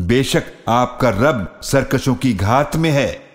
बेशक आपका रब सरकशों की घात में है।